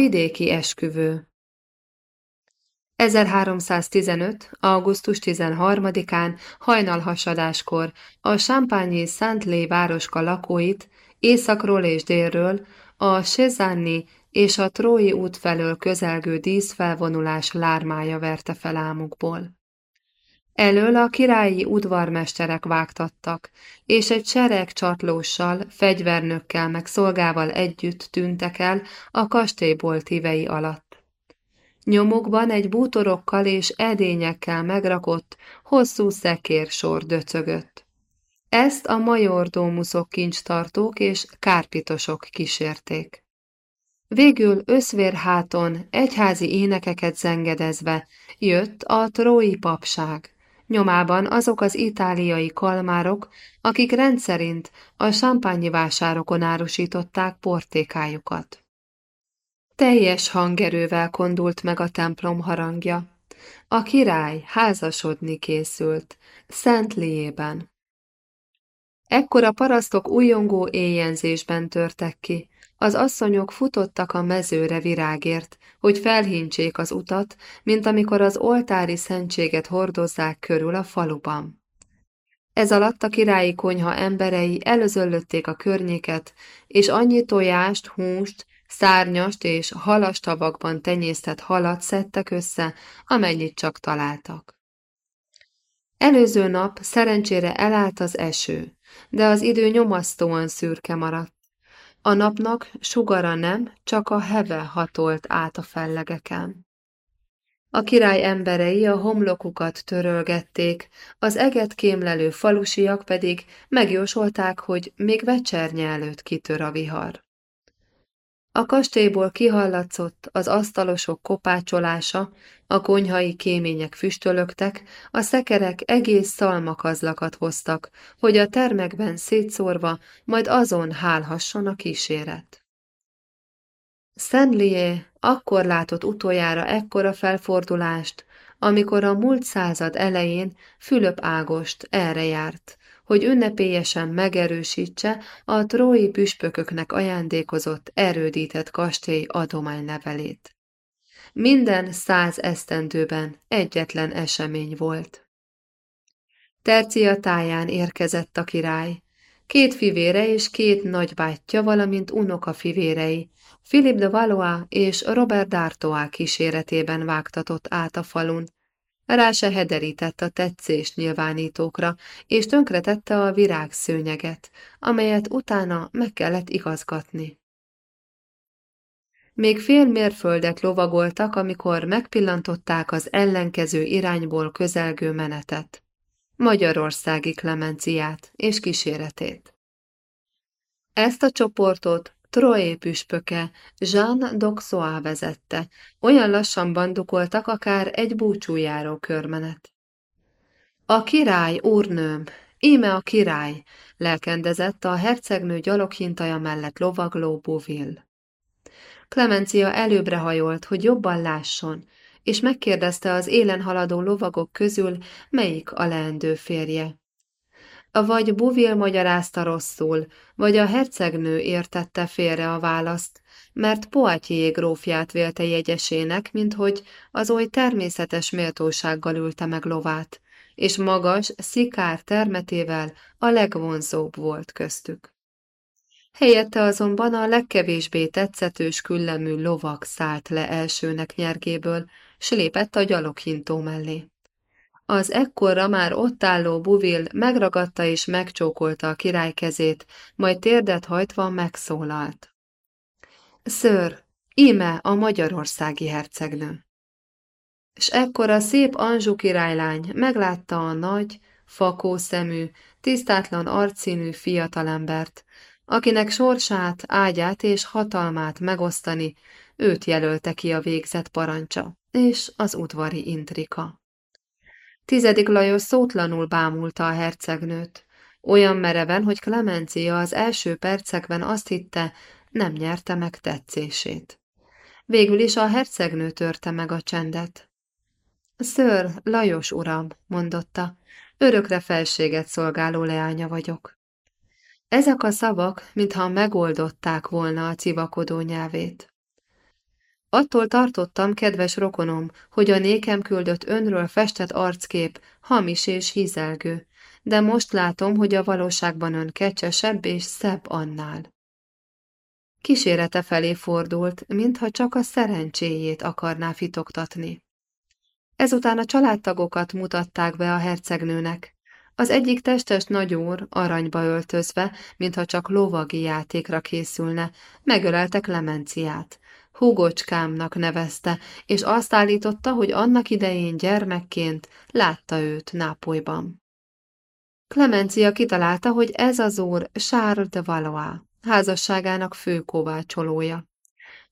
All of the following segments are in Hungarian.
Vidéki esküvő 1315. augusztus 13-án hajnalhasadáskor a Champagne Saint-Lé városka lakóit északról és délről a Sezanni és a Trói út felől közelgő díszfelvonulás lármája verte fel álmukból. Elől a királyi udvarmesterek vágtattak, és egy sereg csatlóssal, fegyvernökkel meg szolgával együtt tűntek el a kastélyból tivei alatt. Nyomukban egy bútorokkal és edényekkel megrakott, hosszú szekérsor döcögött. Ezt a majordómuszok kincstartók és kárpitosok kísérték. Végül összvérháton, egyházi énekeket zengedezve jött a trói papság nyomában azok az itáliai kalmárok, akik rendszerint a sampányi vásárokon árusították portékájukat. Teljes hangerővel kondult meg a templom harangja. A király házasodni készült, Szent Liében. Ekkor a parasztok újongó éjjenzésben törtek ki, az asszonyok futottak a mezőre virágért, hogy felhintsék az utat, mint amikor az oltári szentséget hordozzák körül a faluban. Ez alatt a királyi konyha emberei előzöllötték a környéket, és annyi tojást, húst, szárnyast és halastavakban tenyésztett halat szedtek össze, amennyit csak találtak. Előző nap szerencsére elállt az eső, de az idő nyomasztóan szürke maradt. A napnak sugara nem, csak a heve hatolt át a fellegeken. A király emberei a homlokukat törölgették, az eget kémlelő falusiak pedig megjósolták, hogy még vecsernye előtt kitör a vihar. A kastélyból kihallatszott az asztalosok kopácsolása, a konyhai kémények füstölögtek, a szekerek egész szalmakazlakat hoztak, hogy a termekben szétszórva, majd azon hálhasson a kíséret. Szenlié akkor látott utoljára ekkora felfordulást, amikor a múlt század elején Fülöp Ágost erre járt, hogy ünnepélyesen megerősítse a trói püspököknek ajándékozott erődített kastély adománylevelét. Minden száz esztendőben egyetlen esemény volt. Tercia táján érkezett a király, két fivére és két nagybátyja, valamint unoka fivérei, Philip de Valois és Robert d'Artois kíséretében vágtatott át a falun, rá se hederített a tetszés nyilvánítókra, és tönkretette a virágszőnyeget, amelyet utána meg kellett igazgatni. Még fél mérföldet lovagoltak, amikor megpillantották az ellenkező irányból közelgő menetet. Magyarországi Klemenciát és kíséretét. Ezt a csoportot Troé püspöke, Jean d'Auxois vezette, olyan lassan bandukoltak akár egy búcsújáró körmenet. A király, úrnőm, íme a király, lelkendezett a hercegnő gyaloghintaja mellett lovagló Bouville. Clemencia előbbre hajolt, hogy jobban lásson, és megkérdezte az élen haladó lovagok közül, melyik a leendő férje. Vagy Buvil magyarázta rosszul, vagy a hercegnő értette félre a választ, mert Poitiers grófját vélte jegyesének, mint hogy az oly természetes méltósággal ülte meg lovát, és magas, szikár termetével a legvonzóbb volt köztük. Helyette azonban a legkevésbé tetszetős küllemű lovak szállt le elsőnek nyergéből, s lépett a gyaloghintó mellé. Az ekkorra már ott álló Buvil megragadta és megcsókolta a király kezét, majd térdet hajtva megszólalt. Ször, íme a magyarországi hercegnő. És ekkor a szép Anzsú királylány meglátta a nagy, fakó szemű, tisztátlan arcszínű fiatalembert, akinek sorsát, ágyát és hatalmát megosztani, őt jelölte ki a végzett parancsa, és az udvari intrika. Tizedik Lajos szótlanul bámulta a hercegnőt, olyan mereven, hogy Klemencia az első percekben azt hitte, nem nyerte meg tetszését. Végül is a hercegnő törte meg a csendet. Ször, Lajos uram, mondotta, örökre felséget szolgáló leánya vagyok. Ezek a szavak, mintha megoldották volna a civakodó nyelvét. Attól tartottam, kedves rokonom, hogy a nékem küldött önről festett arckép hamis és hízelgő, de most látom, hogy a valóságban ön kecsesebb és szebb annál. Kísérete felé fordult, mintha csak a szerencséjét akarná fitoktatni. Ezután a családtagokat mutatták be a hercegnőnek. Az egyik testes nagyúr, aranyba öltözve, mintha csak lovagi játékra készülne, megölelte Klemenciát. Hugocskámnak nevezte, és azt állította, hogy annak idején gyermekként látta őt Nápolyban. Klemencia kitalálta, hogy ez az úr Charles de Valois, házasságának fő kovácsolója.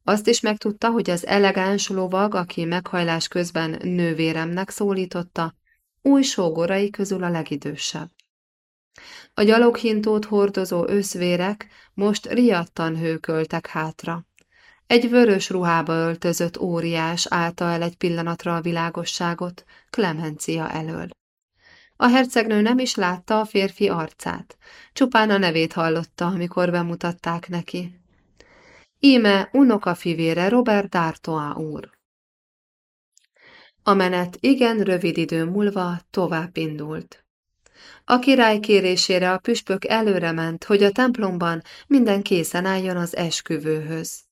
Azt is megtudta, hogy az elegáns lovag, aki meghajlás közben nővéremnek szólította, új sógorai közül a legidősebb. A gyaloghintót hordozó őszvérek most riadtan hőköltek hátra. Egy vörös ruhába öltözött óriás állta el egy pillanatra a világosságot, Klemencia elől. A hercegnő nem is látta a férfi arcát, csupán a nevét hallotta, amikor bemutatták neki. Íme unokafivére Robert D'Artois úr. A menet igen rövid idő múlva tovább indult. A király kérésére a püspök előre ment, hogy a templomban minden készen álljon az esküvőhöz.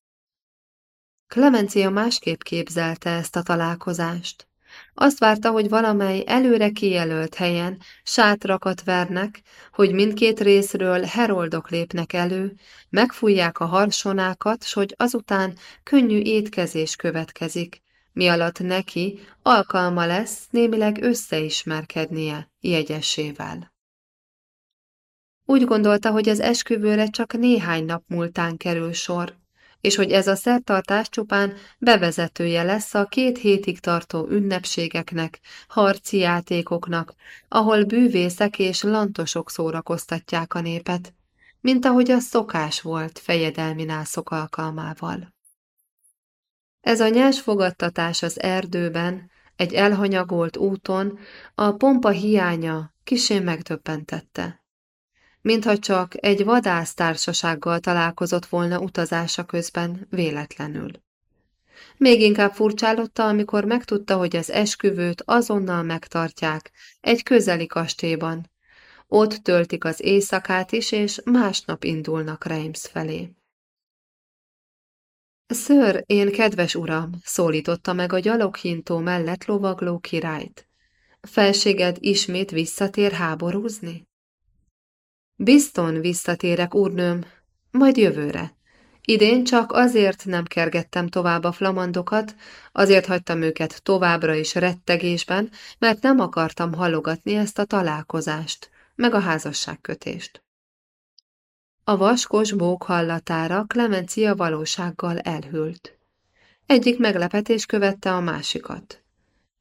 Klemencia másképp képzelte ezt a találkozást. Azt várta, hogy valamely előre kijelölt helyen sátrakat vernek, hogy mindkét részről heroldok lépnek elő, megfújják a harsonákat, s hogy azután könnyű étkezés következik, mi alatt neki alkalma lesz némileg összeismerkednie jegyesével. Úgy gondolta, hogy az esküvőre csak néhány nap múltán kerül sor, és hogy ez a szertartás csupán bevezetője lesz a két hétig tartó ünnepségeknek, harci játékoknak, ahol bűvészek és lantosok szórakoztatják a népet, mint ahogy az szokás volt fejedelmi nászok alkalmával. Ez a nyers fogadtatás az erdőben, egy elhanyagolt úton, a pompa hiánya kisén megdöbbentette mintha csak egy vadásztársasággal találkozott volna utazása közben véletlenül. Még inkább furcsálotta, amikor megtudta, hogy az esküvőt azonnal megtartják egy közeli kastélyban. Ott töltik az éjszakát is, és másnap indulnak Reims felé. Ször, én kedves uram, szólította meg a gyaloghintó mellett lovagló királyt. Felséged ismét visszatér háborúzni? Bizton visszatérek, úrnőm, majd jövőre. Idén csak azért nem kergettem tovább a flamandokat, azért hagytam őket továbbra is rettegésben, mert nem akartam halogatni ezt a találkozást, meg a házasságkötést. A vaskos bók hallatára Klemencia valósággal elhűlt. Egyik meglepetés követte a másikat.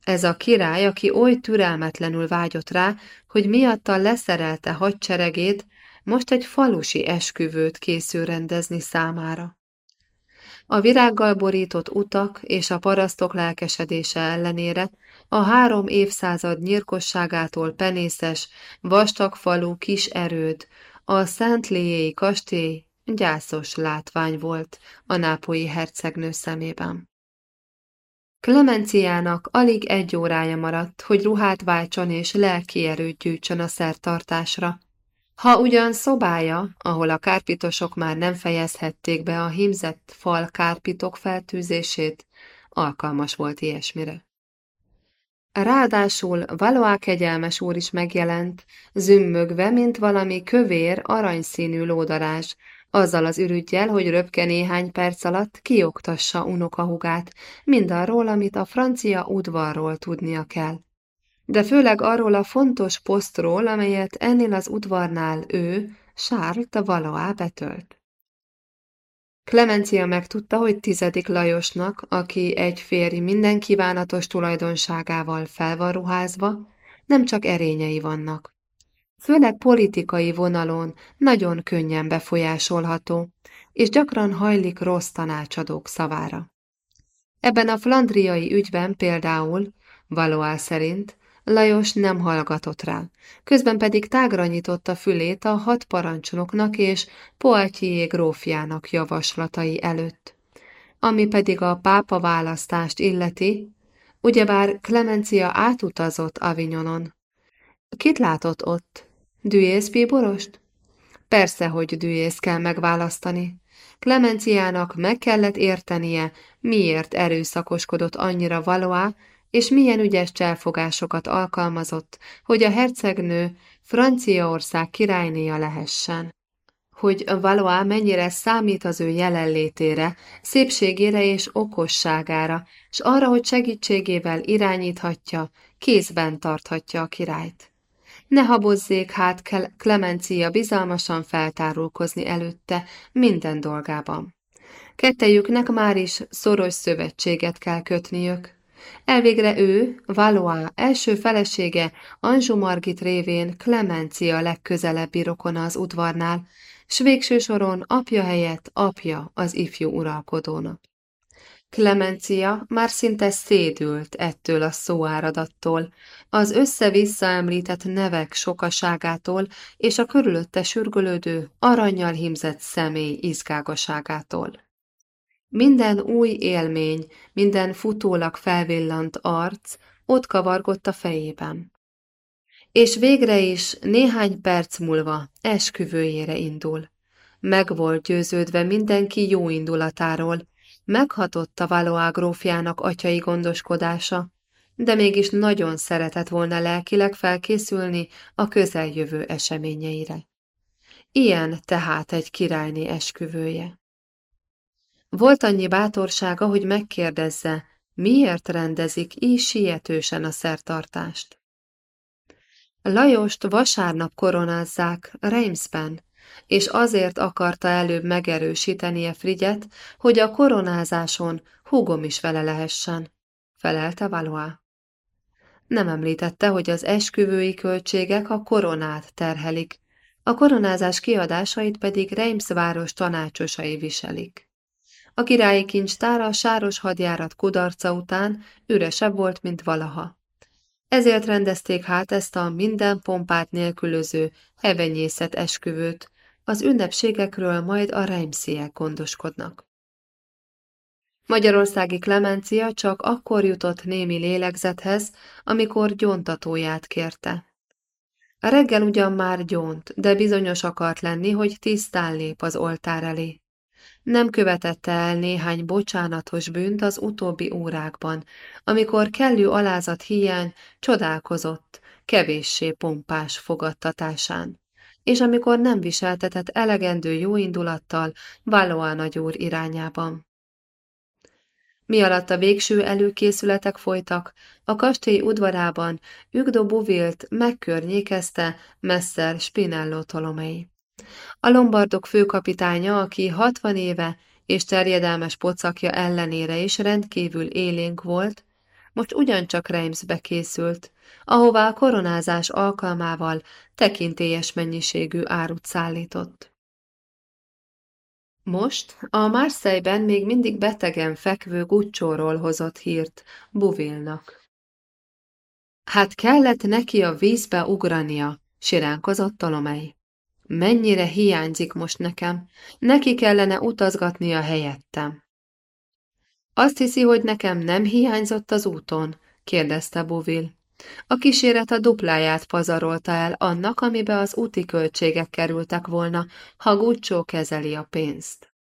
Ez a király, aki oly türelmetlenül vágyott rá, hogy miatta leszerelte hadseregét, most egy falusi esküvőt készül rendezni számára. A virággal borított utak és a parasztok lelkesedése ellenére a három évszázad nyírkosságától penészes, vastag falu kis erőd, a Szent Léjéi kastély gyászos látvány volt a nápolyi hercegnő szemében. Klemenciának alig egy órája maradt, hogy ruhát váltson és lelki erőt gyűjtsön a szertartásra. Ha ugyan szobája, ahol a kárpitosok már nem fejezhették be a hímzett fal kárpitok feltűzését, alkalmas volt ilyesmire. Ráadásul Valoá kegyelmes úr is megjelent, zümmögve, mint valami kövér, aranyszínű lódarás, azzal az ürügyjel, hogy röpke néhány perc alatt kioktassa unokahugát, mindarról, amit a francia udvarról tudnia kell. De főleg arról a fontos posztról, amelyet ennél az udvarnál ő, Charles de Valois betölt. Klemencia megtudta, hogy tizedik Lajosnak, aki egy férj minden kívánatos tulajdonságával fel van ruházva, nem csak erényei vannak főleg politikai vonalon nagyon könnyen befolyásolható, és gyakran hajlik rossz tanácsadók szavára. Ebben a flandriai ügyben például, Valois szerint, Lajos nem hallgatott rá, közben pedig tágra nyitotta fülét a hat parancsnoknak és Poitiers grófjának javaslatai előtt. Ami pedig a pápa választást illeti, ugyebár Clemencia átutazott Avignonon. Kit látott ott? Dühész bíborost? Persze, hogy dühész kell megválasztani. Clemenciának meg kellett értenie, miért erőszakoskodott annyira valóá, és milyen ügyes cselfogásokat alkalmazott, hogy a hercegnő Franciaország királynéja lehessen. Hogy Valois mennyire számít az ő jelenlétére, szépségére és okosságára, és arra, hogy segítségével irányíthatja, kézben tarthatja a királyt. Ne habozzék hát Klemencia bizalmasan feltárulkozni előtte minden dolgában. Kettejüknek már is szoros szövetséget kell kötniük. Elvégre ő, Valois első felesége, Anjou Margit révén Clemencia legközelebbi rokona az udvarnál, s végső soron apja helyett apja az ifjú uralkodónak. Clemencia már szinte szédült ettől a szóáradattól, az össze-vissza említett nevek sokaságától és a körülötte sürgölődő, aranyjal hímzett személy izgágaságától. Minden új élmény, minden futólag felvillant arc ott kavargott a fejében. És végre is néhány perc múlva esküvőjére indul. Meg volt győződve mindenki jó indulatáról, meghatott a Valois grófjának atyai gondoskodása, de mégis nagyon szeretett volna lelkileg felkészülni a közeljövő eseményeire. Ilyen tehát egy királyné esküvője. Volt annyi bátorsága, hogy megkérdezze, miért rendezik így sietősen a szertartást. Lajost vasárnap koronázzák Reimsben, és azért akarta előbb megerősítenie Frigyet, hogy a koronázáson húgom is vele lehessen, felelte Valois. Nem említette, hogy az esküvői költségek a koronát terhelik, a koronázás kiadásait pedig Reims város tanácsosai viselik. A királyi kincstár a sáros hadjárat kudarca után üresebb volt, mint valaha. Ezért rendezték hát ezt a minden pompát nélkülöző hevenyészet esküvőt, az ünnepségekről majd a Reimsziek gondoskodnak. Magyarországi Klemencia csak akkor jutott némi lélegzethez, amikor gyóntatóját kérte. A reggel ugyan már gyónt, de bizonyos akart lenni, hogy tisztán lép az oltár elé nem követette el néhány bocsánatos bűnt az utóbbi órákban, amikor kellő alázat hiány csodálkozott, kevéssé pompás fogadtatásán, és amikor nem viseltetett elegendő jóindulattal Valois nagyúr irányában. Mi alatt a végső előkészületek folytak, a kastély udvarában Ugdo Buvilt megkörnyékezte Messer Spinello Tolomei. A lombardok főkapitánya, aki 60 éve és terjedelmes pocakja ellenére is rendkívül élénk volt, most ugyancsak Reimsbe készült, ahová a koronázás alkalmával tekintélyes mennyiségű árut szállított. Most a Marseille-ben még mindig betegen fekvő Guccsóról hozott hírt Buvilnak. Hát kellett neki a vízbe ugrania, siránkozott Tolomei. Mennyire hiányzik most nekem, neki kellene utazgatnia helyettem. Azt hiszi, hogy nekem nem hiányzott az úton? kérdezte Buvil. A kíséret a dupláját pazarolta el annak, amibe az úti költségek kerültek volna, ha Guccio kezeli a pénzt.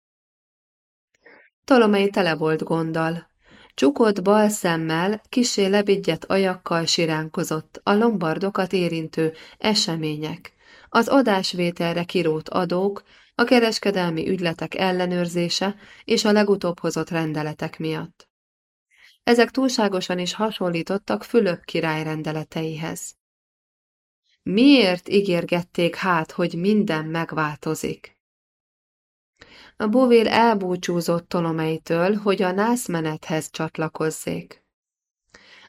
Tolomei tele volt gonddal. Csukott bal szemmel, kisé lebigyedt ajakkal siránkozott a lombardokat érintő események, az adásvételre kirót adók, a kereskedelmi ügyletek ellenőrzése és a legutóbb hozott rendeletek miatt. Ezek túlságosan is hasonlítottak Fülöp király rendeleteihez. Miért ígérgették hát, hogy minden megváltozik? A Bovér elbúcsúzott Tolomeitől, hogy a nászmenethez csatlakozzék.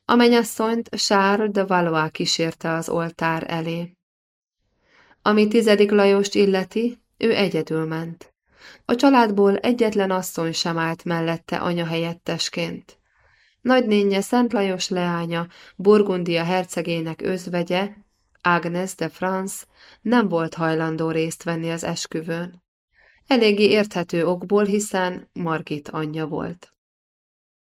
A mennyasszonyt Charles de Valois kísérte az oltár elé. Ami tizedik Lajost illeti, ő egyedül ment. A családból egyetlen asszony sem állt mellette anya helyettesként. Nagynénye Szent Lajos leánya, Burgundia hercegének özvegye, Agnes de France nem volt hajlandó részt venni az esküvőn. Eléggé érthető okból, hiszen Margit anyja volt.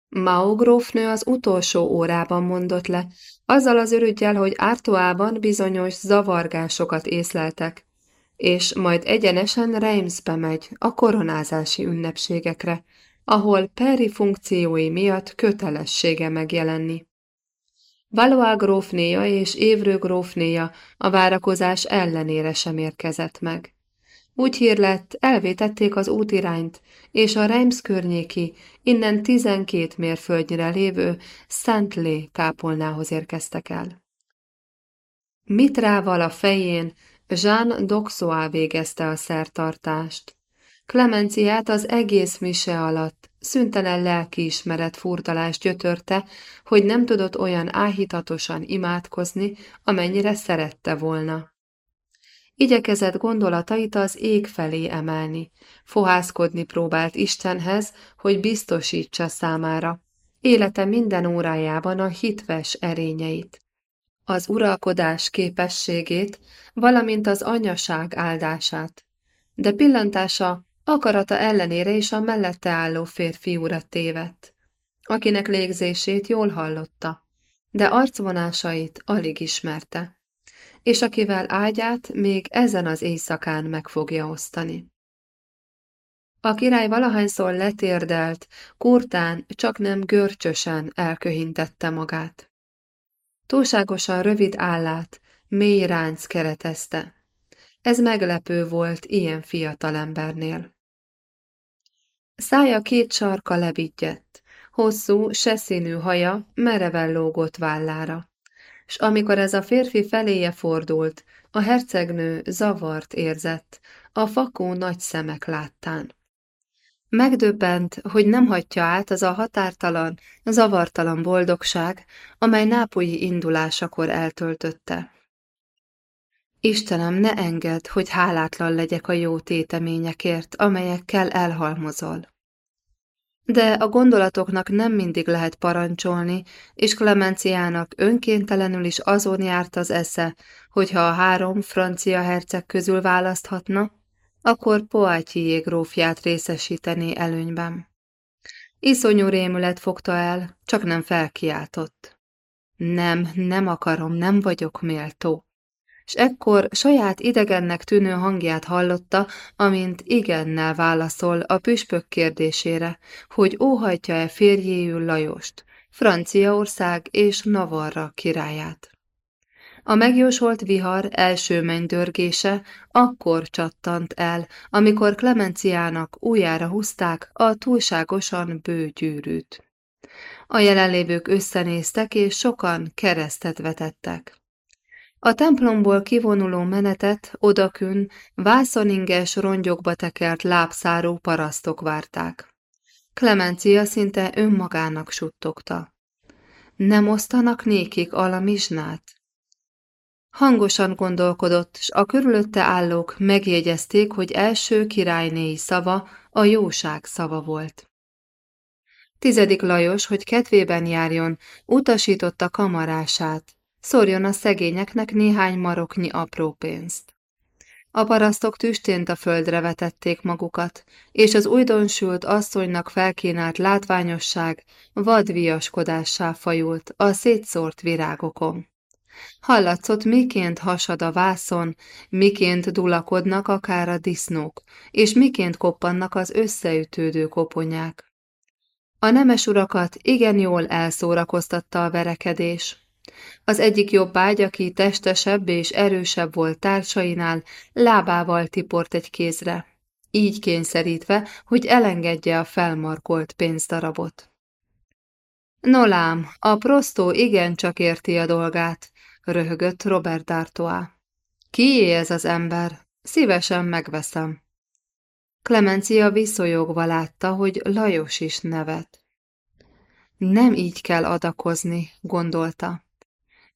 Mao grófnő az utolsó órában mondott le, azzal az ürügyjel, hogy Ártoában bizonyos zavargásokat észleltek, és majd egyenesen Reimsbe megy a koronázási ünnepségekre, ahol Peri funkciói miatt kötelessége megjelenni. Valois grófnéja és Évrő grófnéja a várakozás ellenére sem érkezett meg. Úgy hír lett, elvétették az útirányt, és a Reims környéki, innen tizenkét mérföldnyire lévő Szentlé kápolnához érkeztek el. Mitrával a fején Jean Doxoá végezte a szertartást. Klemenciát az egész mise alatt szüntelen lelkiismeret furdalást gyötörte, hogy nem tudott olyan áhítatosan imádkozni, amennyire szerette volna. Igyekezett gondolatait az ég felé emelni, fohászkodni próbált Istenhez, hogy biztosítsa számára, élete minden órájában a hitves erényeit, az uralkodás képességét, valamint az anyaság áldását. De pillantása akarata ellenére is a mellette álló férfiúra tévedt, akinek légzését jól hallotta, de arcvonásait alig ismerte és akivel ágyát még ezen az éjszakán meg fogja osztani. A király valahányszor letérdelt, kurtán, csak nem görcsösen elköhintette magát. Túlságosan rövid állát, mély ránc keretezte. Ez meglepő volt ilyen fiatalembernél. Szája két sarka levigyett, hosszú, seszínű haja mereven lógott vállára s amikor ez a férfi feléje fordult, a hercegnő zavart érzett, a fakó nagy szemek láttán. Megdöbbent, hogy nem hagyja át az a határtalan, zavartalan boldogság, amely nápolyi indulásakor eltöltötte. Istenem, ne engedd, hogy hálátlan legyek a jó téteményekért, amelyekkel elhalmozol. De a gondolatoknak nem mindig lehet parancsolni, és Klemenciának önkéntelenül is azon járt az esze, hogyha a három francia herceg közül választhatna, akkor Poitiers grófját részesíteni előnyben. Iszonyú rémület fogta el, csak nem felkiáltott. Nem, nem akarom, nem vagyok méltó s ekkor saját idegennek tűnő hangját hallotta, amint igennel válaszol a püspök kérdésére, hogy óhajtja-e férjéül Lajost, Franciaország és Navarra királyát. A megjósolt vihar első mennydörgése akkor csattant el, amikor Klemenciának újjára húzták a túlságosan bő gyűrűt. A jelenlévők összenéztek, és sokan keresztet vetettek. A templomból kivonuló menetet odakün vászoninges rongyokba tekert lábszáró parasztok várták. Klemencia szinte önmagának suttogta. Nem osztanak nékik alamizsnát? Hangosan gondolkodott, s a körülötte állók megjegyezték, hogy első királynéi szava a jóság szava volt. Tizedik Lajos, hogy kedvében járjon, utasította kamarását, szórjon a szegényeknek néhány maroknyi apró pénzt. A parasztok tüstént a földre vetették magukat, és az újdonsült asszonynak felkínált látványosság vadviaskodássá fajult a szétszórt virágokon. Hallatszott, miként hasad a vászon, miként dulakodnak akár a disznók, és miként koppannak az összeütődő koponyák. A nemes urakat igen jól elszórakoztatta a verekedés, az egyik jobb ágy, aki testesebb és erősebb volt társainál, lábával tiport egy kézre, így kényszerítve, hogy elengedje a felmarkolt pénzdarabot. Nolám, a prostó igencsak érti a dolgát, röhögött Robert D'Artois. Kié ez az ember? Szívesen megveszem. Clemencia visszolyogva látta, hogy Lajos is nevet. Nem így kell adakozni, gondolta.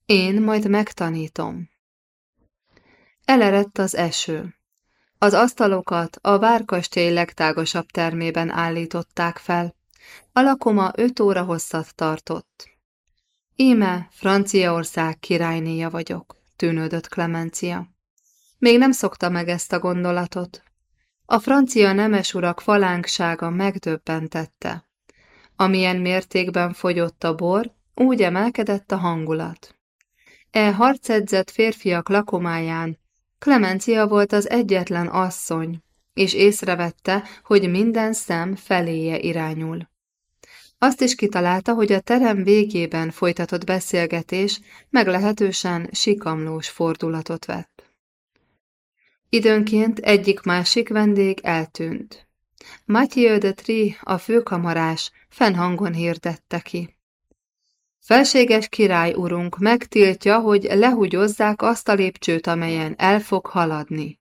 Én majd megtanítom. Elerett az eső. Az asztalokat a várkastély legtágasabb termében állították fel. A lakoma öt óra hosszat tartott. Íme Franciaország királynéja vagyok, tűnődött Klemencia. Még nem szokta meg ezt a gondolatot. A francia nemesurak falánksága megdöbbentette. Amilyen mértékben fogyott a bor, úgy emelkedett a hangulat. E harcedzett férfiak lakomáján Klemencia volt az egyetlen asszony, és észrevette, hogy minden szem feléje irányul. Azt is kitalálta, hogy a terem végében folytatott beszélgetés meglehetősen sikamlós fordulatot vett. Időnként egyik-másik vendég eltűnt. Mathieu de Tri, a főkamarás, fennhangon hirdette ki. Felséges király urunk megtiltja, hogy lehugyozzák azt a lépcsőt, amelyen el fog haladni.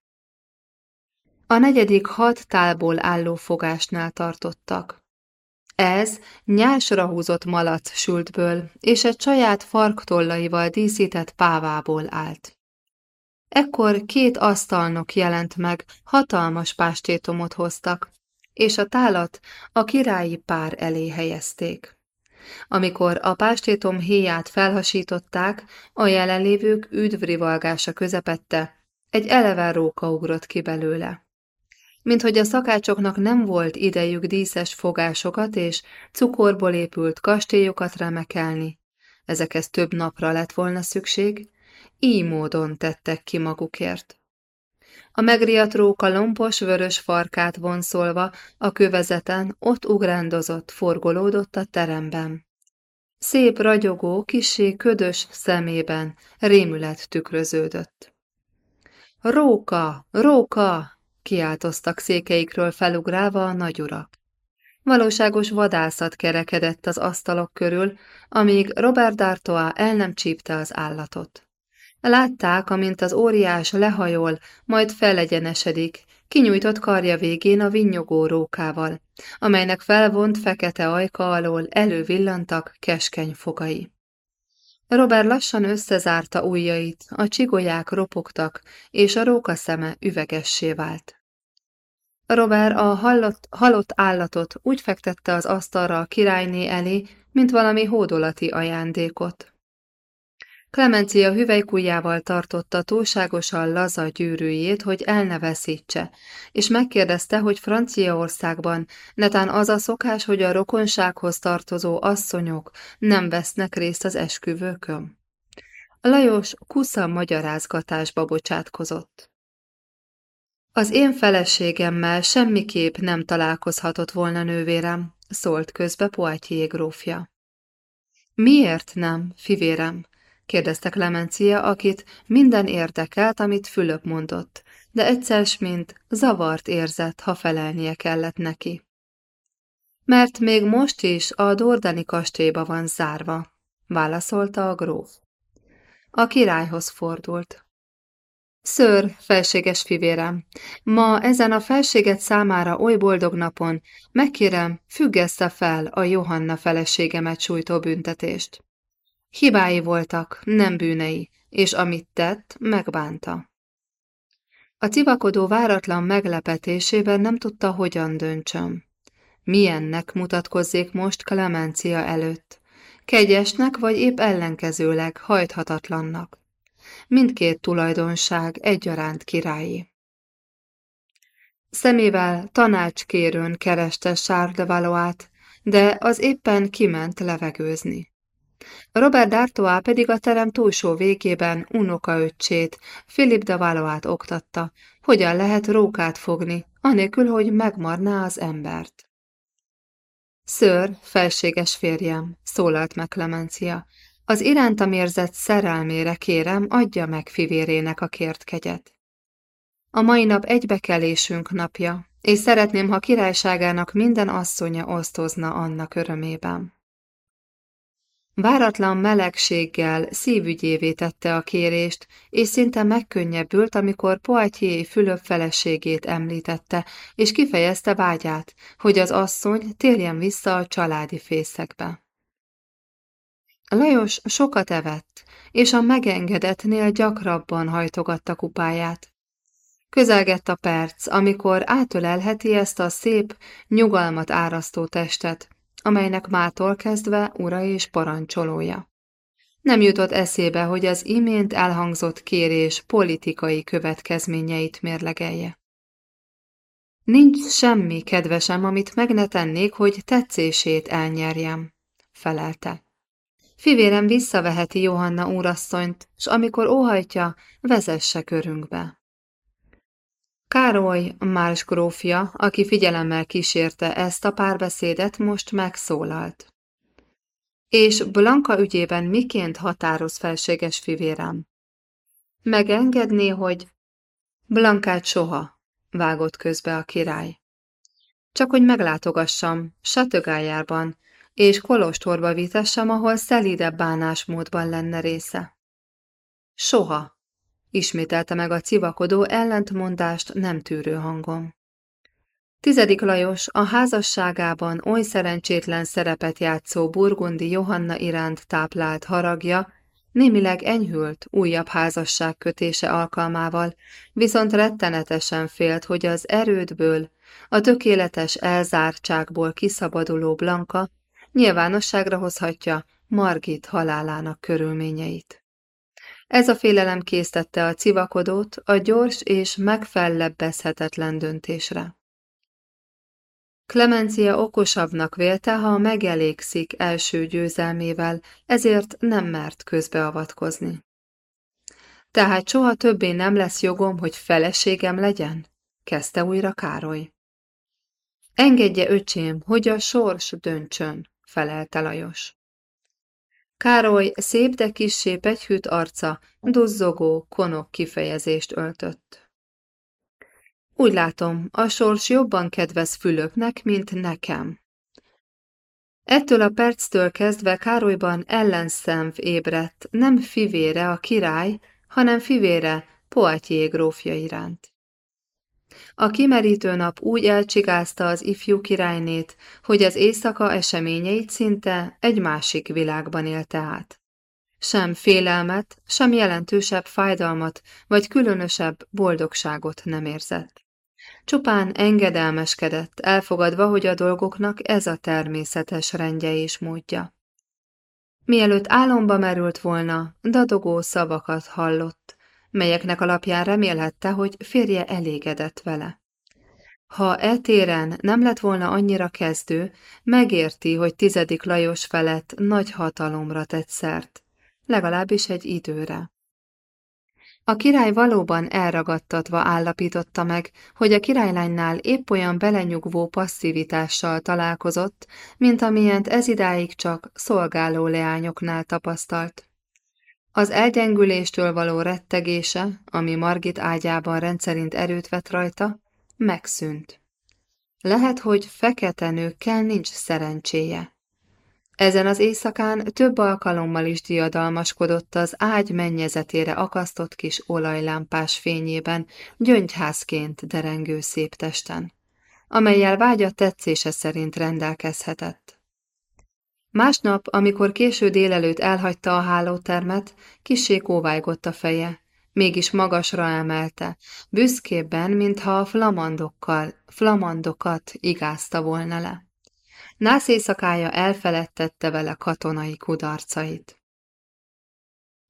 A negyedik hat tálból álló fogásnál tartottak. Ez nyásra húzott malac sültből, és egy saját farktollaival díszített pávából állt. Ekkor két asztalnok jelent meg, hatalmas pástétomot hoztak, és a tálat a királyi pár elé helyezték. Amikor a pástétom héját felhasították, a jelenlévők üdvrivalgása közepette, egy eleven róka ugrott ki belőle mint hogy a szakácsoknak nem volt idejük díszes fogásokat és cukorból épült kastélyokat remekelni, ezekhez több napra lett volna szükség, így módon tettek ki magukért. A megriadt róka lompos vörös farkát vonszolva a kövezeten ott ugrándozott, forgolódott a teremben. Szép ragyogó, kisé ködös szemében rémület tükröződött. Róka, róka, kiáltoztak székeikről felugrálva a nagyurak. Valóságos vadászat kerekedett az asztalok körül, amíg Robert D'Artois el nem csípte az állatot. Látták, amint az óriás lehajol, majd felegyenesedik, kinyújtott karja végén a vinnyogó rókával, amelynek felvont fekete ajka alól elővillantak keskeny fogai. Robert lassan összezárta ujjait, a csigolyák ropogtak, és a róka szeme üvegessé vált. Robert a hallott, halott állatot úgy fektette az asztalra a királyné elé, mint valami hódolati ajándékot. Clemencia hüvelykujjával tartotta túlságosan laza gyűrűjét, hogy el és megkérdezte, hogy Franciaországban netán az a szokás, hogy a rokonsághoz tartozó asszonyok nem vesznek részt az esküvőkön. Lajos kusza magyarázgatásba bocsátkozott. Az én feleségemmel semmiképp nem találkozhatott volna nővérem, szólt közbe Poitier grófja. Miért nem, fivérem? Kérdezte Clemencia, akit minden érdekelt, amit Fülöp mondott, de egyszer mint zavart érzett, ha felelnie kellett neki. Mert még most is a Dordani kastélyba van zárva, válaszolta a gróf. A királyhoz fordult. Ször, felséges fivérem, ma ezen a felséget számára oly boldog napon megkérem, függeszte fel a Johanna feleségemet sújtó büntetést. Hibái voltak, nem bűnei, és amit tett, megbánta. A civakodó váratlan meglepetésében nem tudta, hogyan döntsön. Milyennek mutatkozzék most Klemencia előtt? Kegyesnek vagy épp ellenkezőleg hajthatatlannak? Mindkét tulajdonság egyaránt királyi. Szemével tanácskérőn kereste Charles de Valois-t, de az éppen kiment levegőzni. Robert D'Artois pedig a terem túlsó végében unokaöccsét, Philip de Valois-t oktatta, hogyan lehet rókát fogni, anélkül, hogy megmarná az embert. Ször, felséges férjem, szólalt meg Clemencia, az irántam érzett szerelmére kérem, adja meg fivérének a kért kegyet. A mai nap egybekelésünk napja, és szeretném, ha királyságának minden asszonya osztozna annak örömében. Váratlan melegséggel szívügyévé tette a kérést, és szinte megkönnyebbült, amikor Poitier Fülöp feleségét említette, és kifejezte vágyát, hogy az asszony térjen vissza a családi fészekbe. Lajos sokat evett, és a megengedetnél gyakrabban hajtogatta kupáját. Közelgett a perc, amikor átölelheti ezt a szép, nyugalmat árasztó testet, amelynek mától kezdve ura és parancsolója. Nem jutott eszébe, hogy az imént elhangzott kérés politikai következményeit mérlegelje. Nincs semmi, kedvesem, amit meg ne tennék, hogy tetszését elnyerjem, felelte. Fivérem visszaveheti Johanna úrasszonyt, s amikor óhajtja, vezesse körünkbe. Károly, Márs grófja, aki figyelemmel kísérte ezt a párbeszédet, most megszólalt. És Blanka ügyében miként határoz felséges fivérem? Megengedné, hogy... Blankát soha, vágott közbe a király. Csak hogy meglátogassam, Satögájárban, és Kolostorba vitessem, ahol szelídebb bánásmódban lenne része. Soha, ismételte meg a civakodó ellentmondást nem tűrő hangom. Tizedik Lajos a házasságában oly szerencsétlen szerepet játszó burgundi Johanna iránt táplált haragja némileg enyhült újabb házasság kötése alkalmával, viszont rettenetesen félt, hogy az erődből, a tökéletes elzártságból kiszabaduló Blanka nyilvánosságra hozhatja Margit halálának körülményeit. Ez a félelem késztette a civakodót a gyors és megfellebbezhetetlen döntésre. Klemencia okosabbnak vélte, ha megelégszik első győzelmével, ezért nem mert közbeavatkozni. Tehát soha többé nem lesz jogom, hogy feleségem legyen? kezdte újra Károly. Engedje, öcsém, hogy a sors döntsön, felelte Lajos. Károly szép, de kissé pegyhűt arca, duzzogó, konok kifejezést öltött. Úgy látom, a sors jobban kedvez Fülöpnek, mint nekem. Ettől a perctől kezdve Károlyban ellenszemv ébredt, nem fivére a király, hanem fivére Poitiers grófja iránt. A kimerítő nap úgy elcsigázta az ifjú királynét, hogy az éjszaka eseményeit szinte egy másik világban élte át. Sem félelmet, sem jelentősebb fájdalmat, vagy különösebb boldogságot nem érzett. Csupán engedelmeskedett, elfogadva, hogy a dolgoknak ez a természetes rendje és módja. Mielőtt álomba merült volna, dadogó szavakat hallott, melyeknek alapján remélhette, hogy férje elégedett vele. Ha e téren nem lett volna annyira kezdő, megérti, hogy tizedik Lajos felett nagy hatalomra tett szert, legalábbis egy időre. A király valóban elragadtatva állapította meg, hogy a királylánynál épp olyan belenyugvó passzivitással találkozott, mint amilyent ez idáig csak szolgáló leányoknál tapasztalt. Az elgyengüléstől való rettegése, ami Margit ágyában rendszerint erőt vett rajta, megszűnt. Lehet, hogy fekete nőkkel nincs szerencséje. Ezen az éjszakán több alkalommal is diadalmaskodott az ágy mennyezetére akasztott kis olajlámpás fényében, gyöngyházként derengő szép testen, amelyel vágya tetszése szerint rendelkezhetett. Másnap, amikor késő délelőtt elhagyta a hálótermet, kisé kóvájgott a feje, mégis magasra emelte, büszkébben, mintha a flamandokkal, flamandokat igázta volna le. Nász éjszakája elfeledtette vele katonai kudarcait.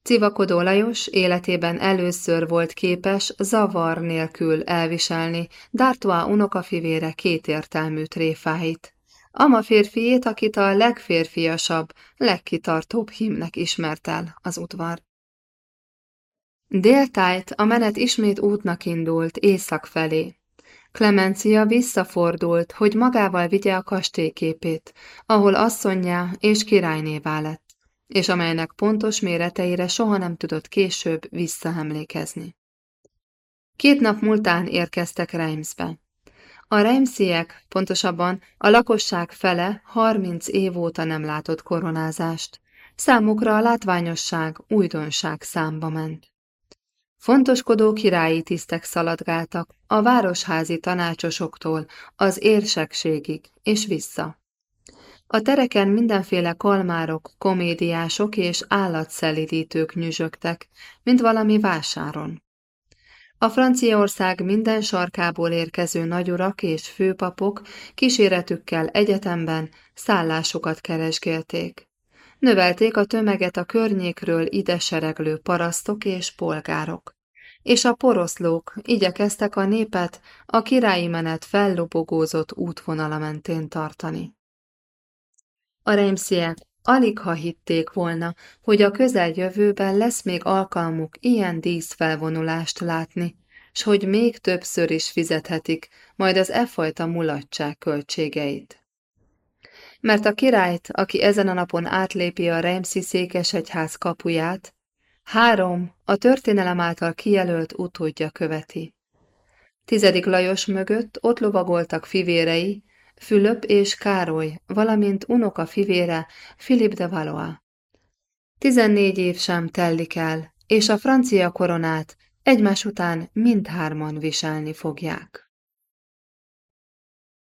Civakodó Lajos életében először volt képes zavar nélkül elviselni D'Artois unokafivére kétértelmű tréfáit, ama férfiét, akit a legférfiasabb, legkitartóbb hímnek ismert el az udvar. Déltájt a menet ismét útnak indult észak felé. Klemencia visszafordult, hogy magával vigye a kastélyképét, ahol asszonyjá és királynévá lett, és amelynek pontos méreteire soha nem tudott később visszaemlékezni. Két nap múltán érkeztek Reimsbe. A Reimsiek, pontosabban a lakosság fele 30 év óta nem látott koronázást. Számukra a látványosság újdonság számba ment. Fontoskodó királyi tisztek szaladgáltak a városházi tanácsosoktól az érsekségig és vissza. A tereken mindenféle kalmárok, komédiások és állatszelidítők nyüzsögtek, mint valami vásáron. A Franciaország minden sarkából érkező nagyurak és főpapok kíséretükkel egyetemben szállásokat keresgélték. Növelték a tömeget a környékről ide sereglő parasztok és polgárok. és a poroszlók igyekeztek a népet a királyi menet fellobogózott útvonala mentén tartani. A Reimsiek alig ha hitték volna, hogy a közeljövőben lesz még alkalmuk ilyen díszfelvonulást látni, s hogy még többször is fizethetik majd az e mulatság költségeit. Mert a királyt, aki ezen a napon átlépi a Reimsi székesegyház kapuját, három, a történelem által kijelölt utódja követi. Tizedik Lajos mögött ott lovagoltak fivérei, Fülöp és Károly, valamint unoka fivére, Philip de Valois. Tizennégy év sem tellik el, és a francia koronát egymás után mindhárman viselni fogják.